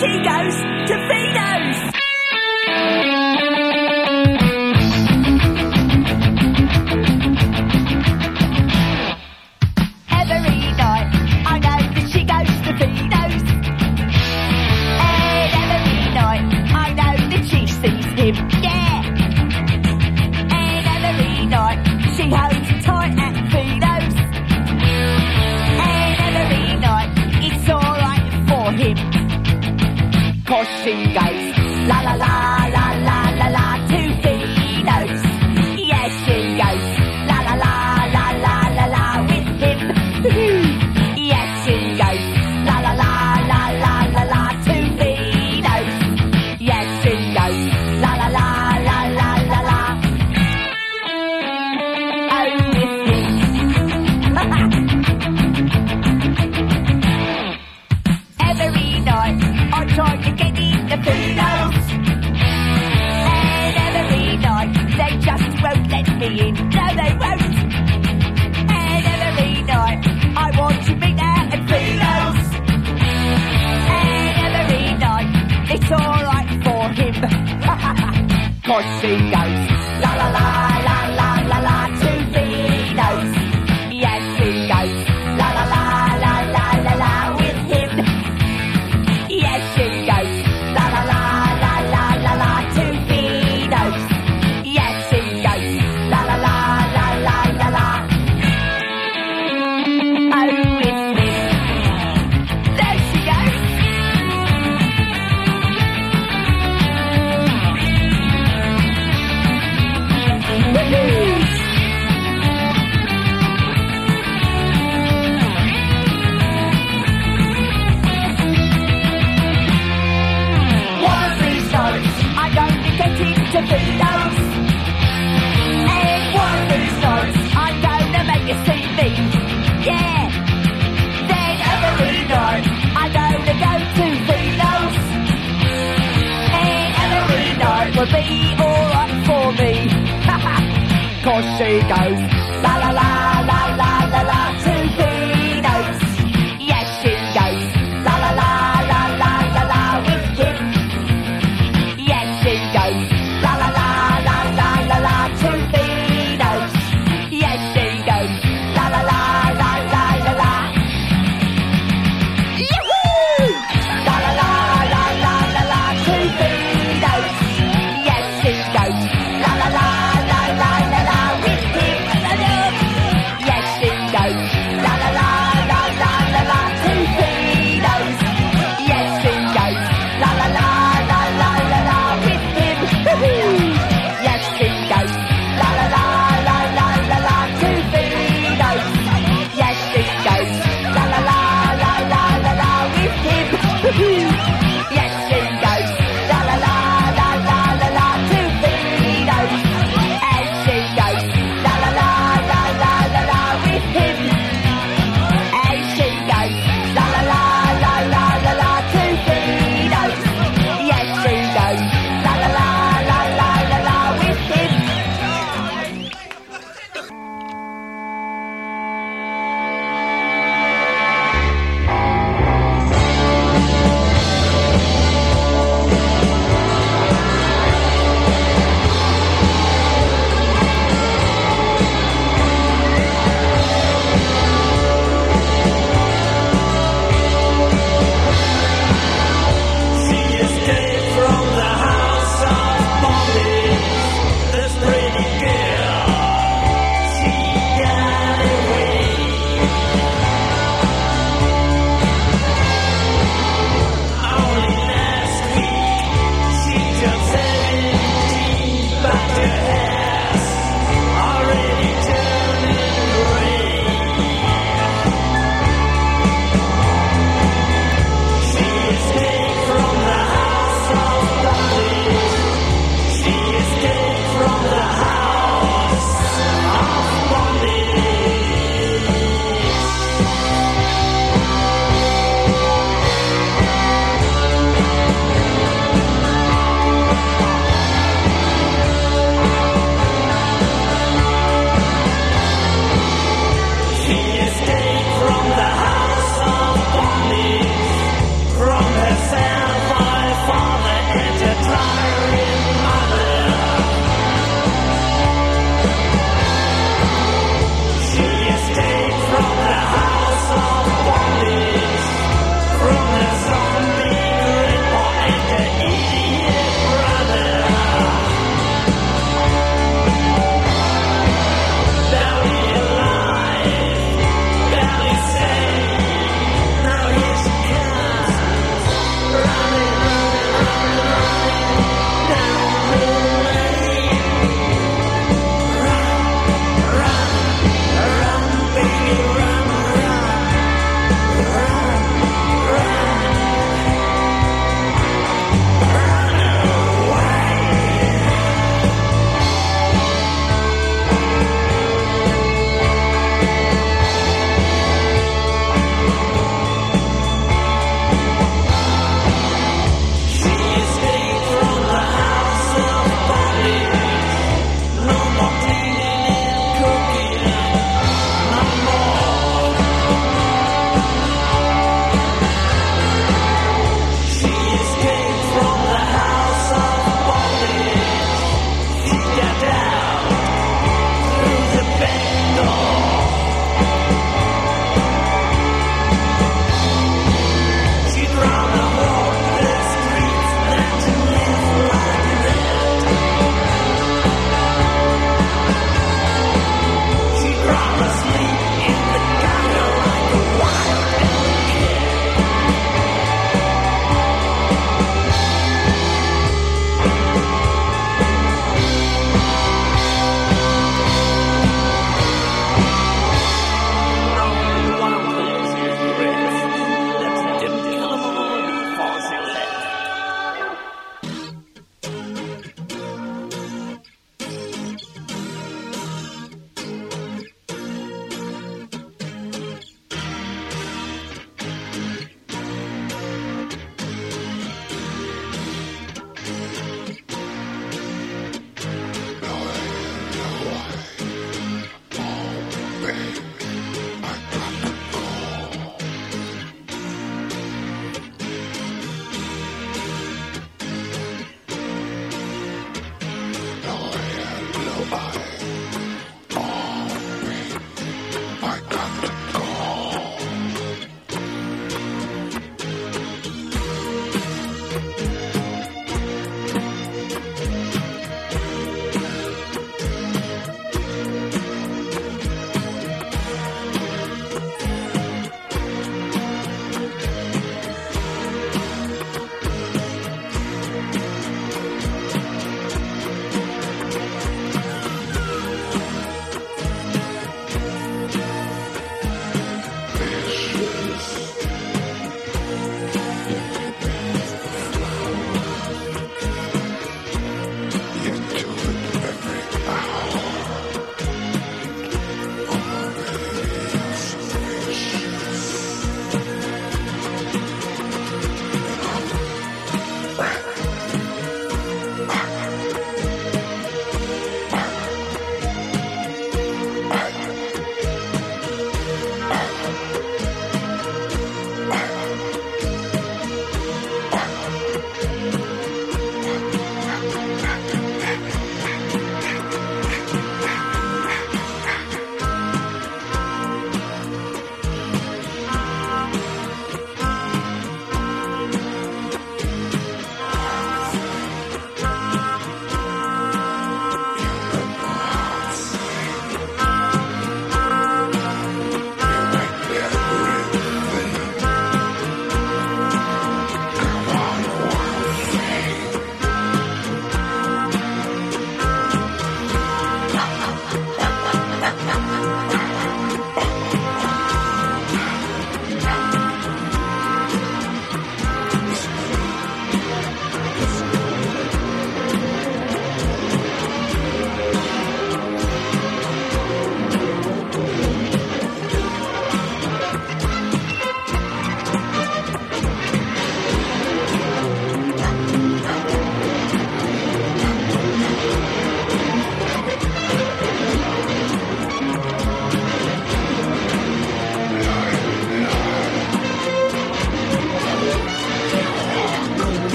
she goes to Fido's.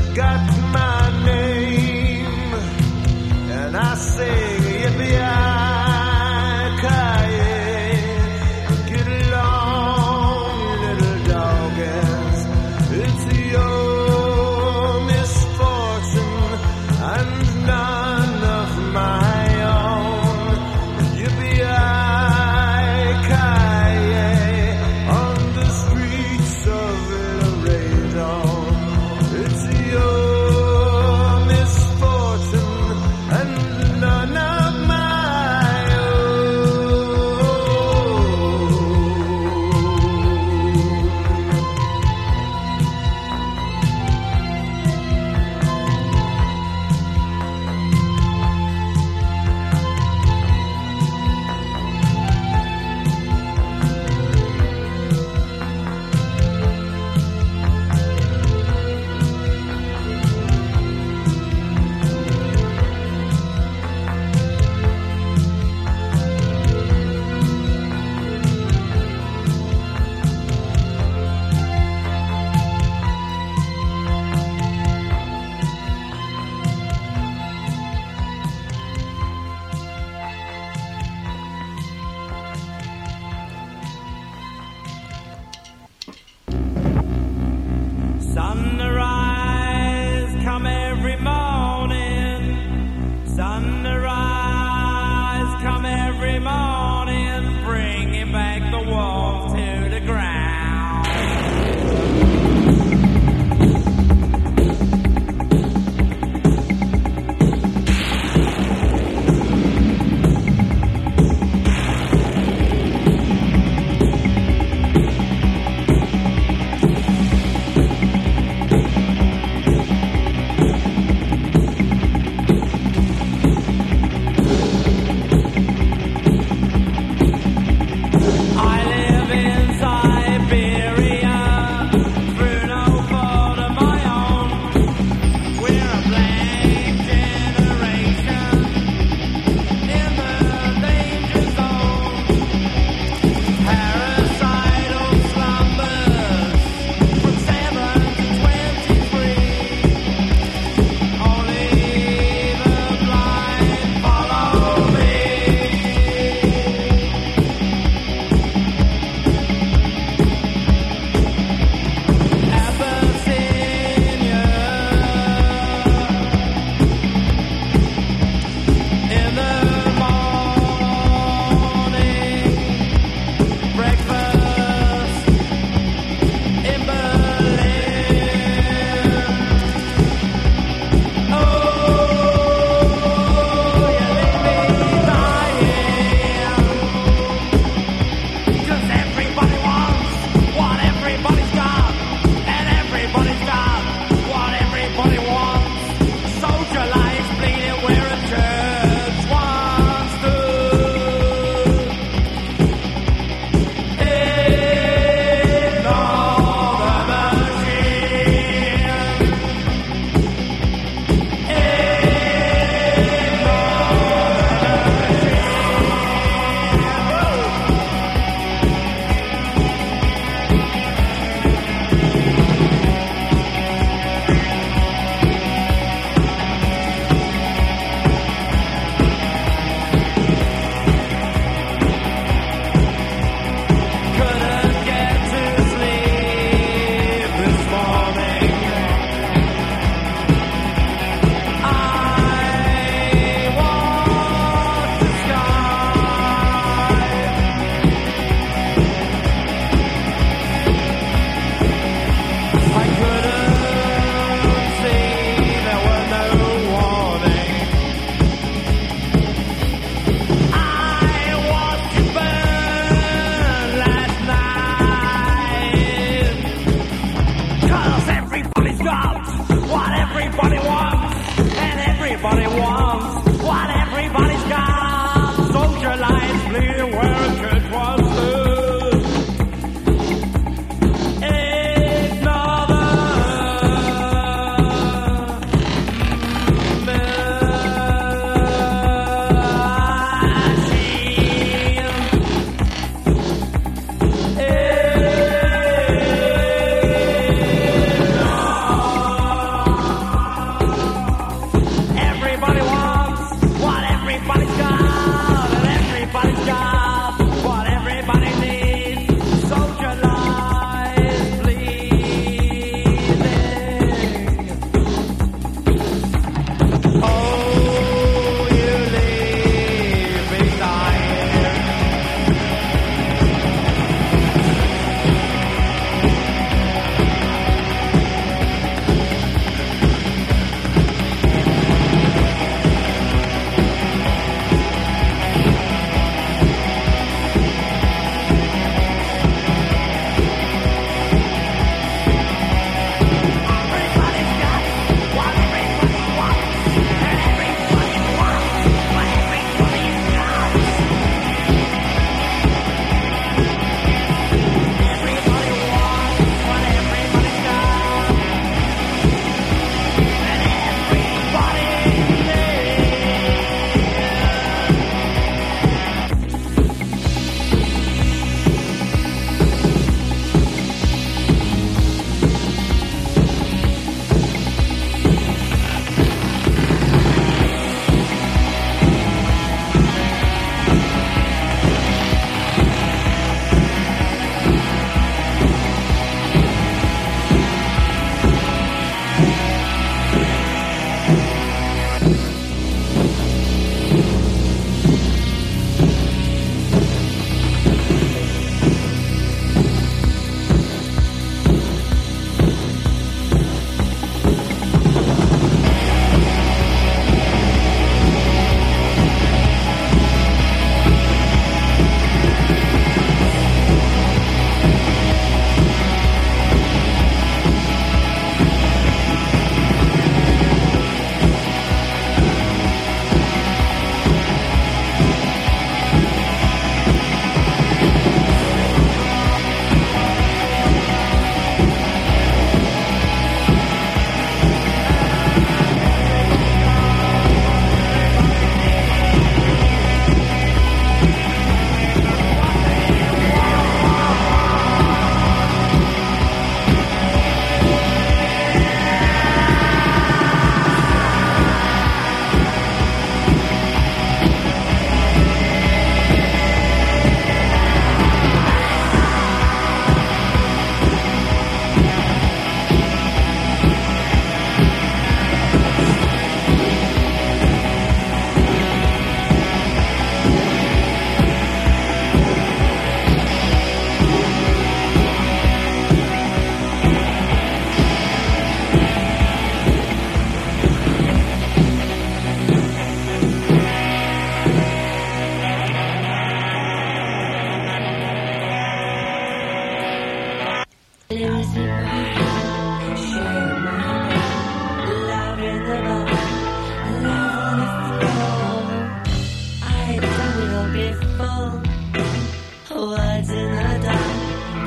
Ticket,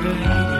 believe.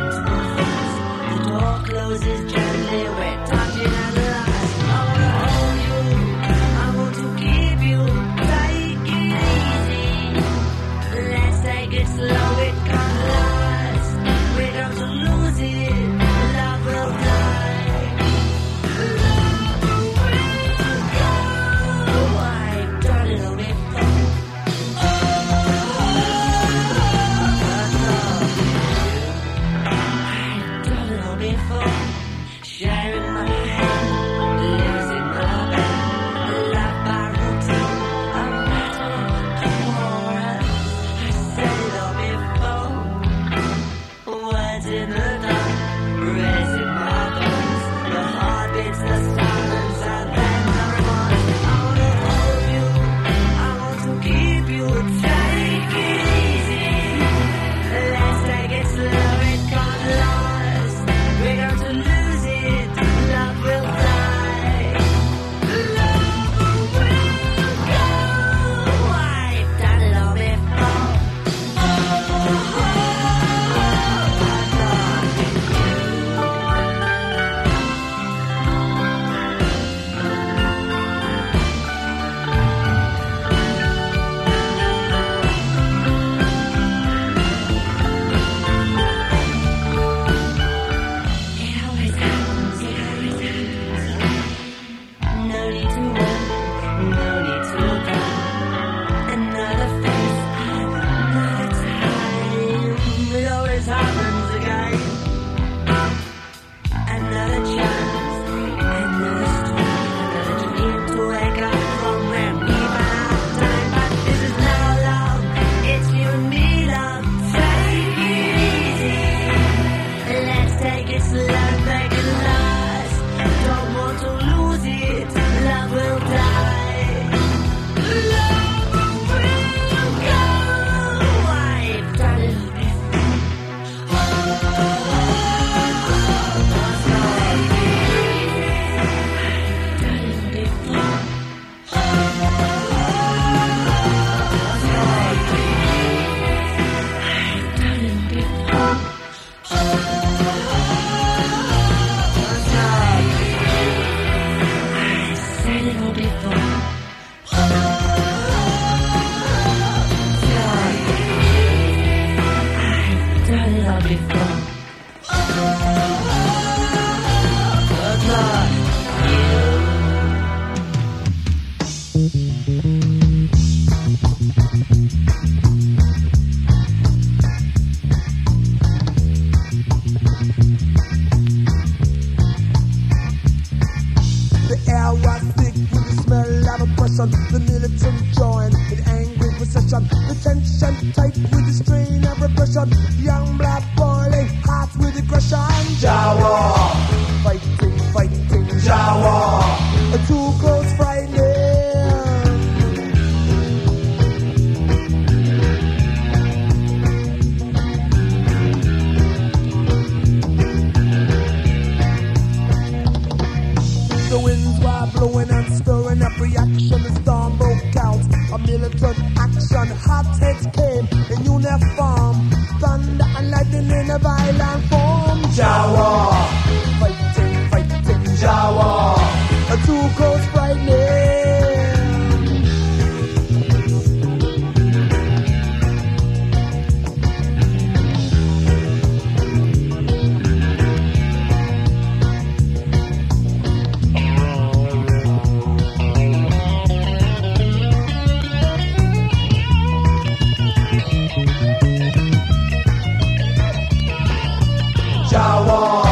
Jawa.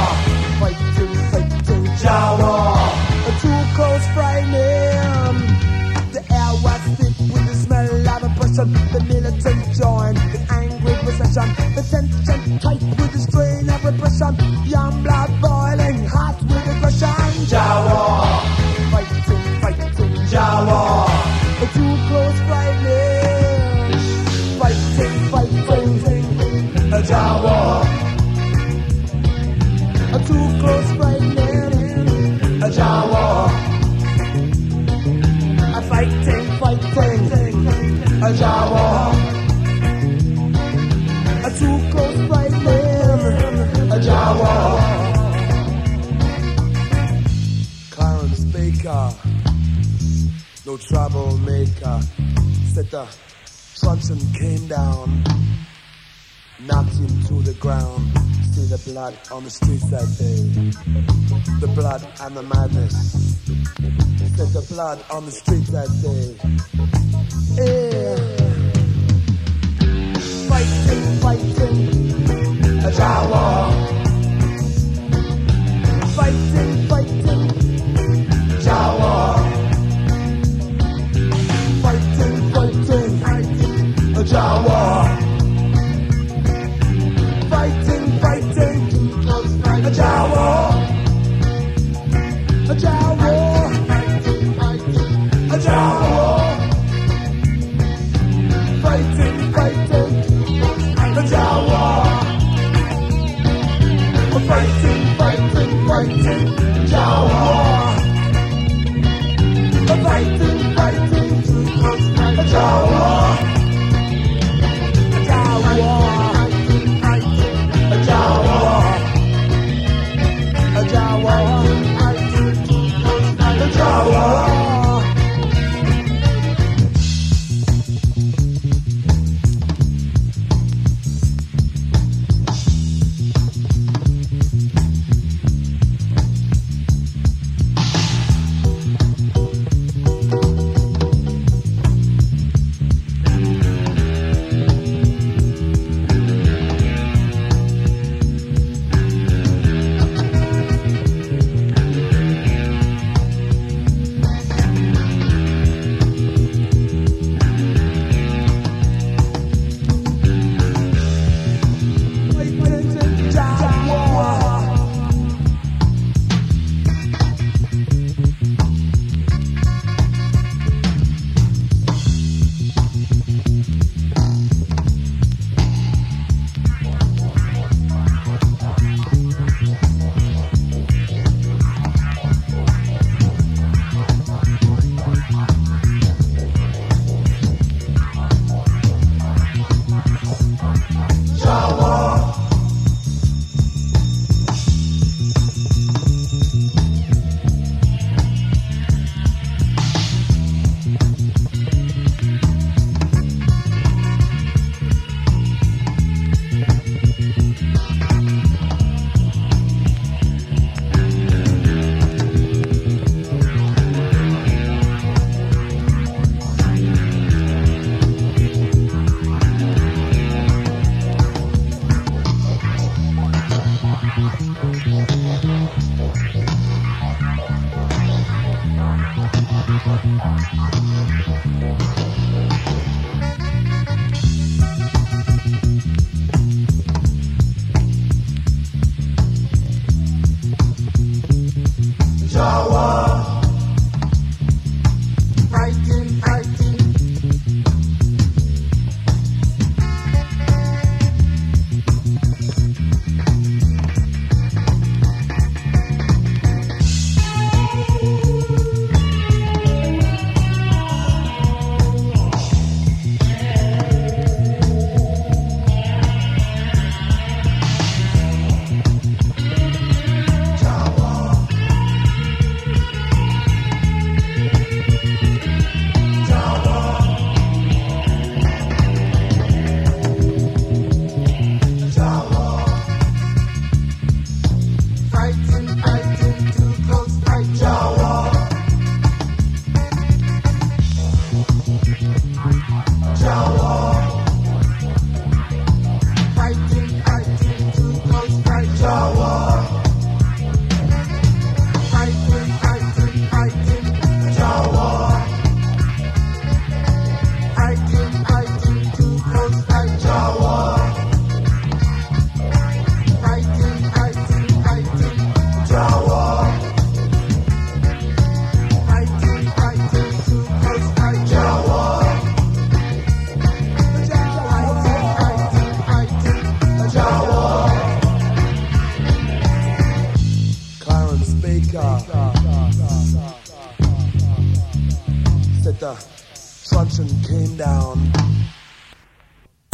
Fighting, fighting, Jawa. A too close frightening. The air was thick with the smell of oppression. The militant joined the angry procession. The tension tight with the strain of repression. Young blood boiling hot with aggression. Jawa. Fighting, fighting, Jawa. A too close frightening. Fighting, fighting, fighting, Jawa. Said the truncheon came down, knocked him to the ground. See the blood on the streets that day. The blood and the madness. Said the blood on the streets that day. Yeah. Fighting, fighting, a Jawa. Fighting, fighting, Jawa. Jawa.